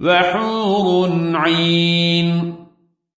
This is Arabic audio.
وحور عين.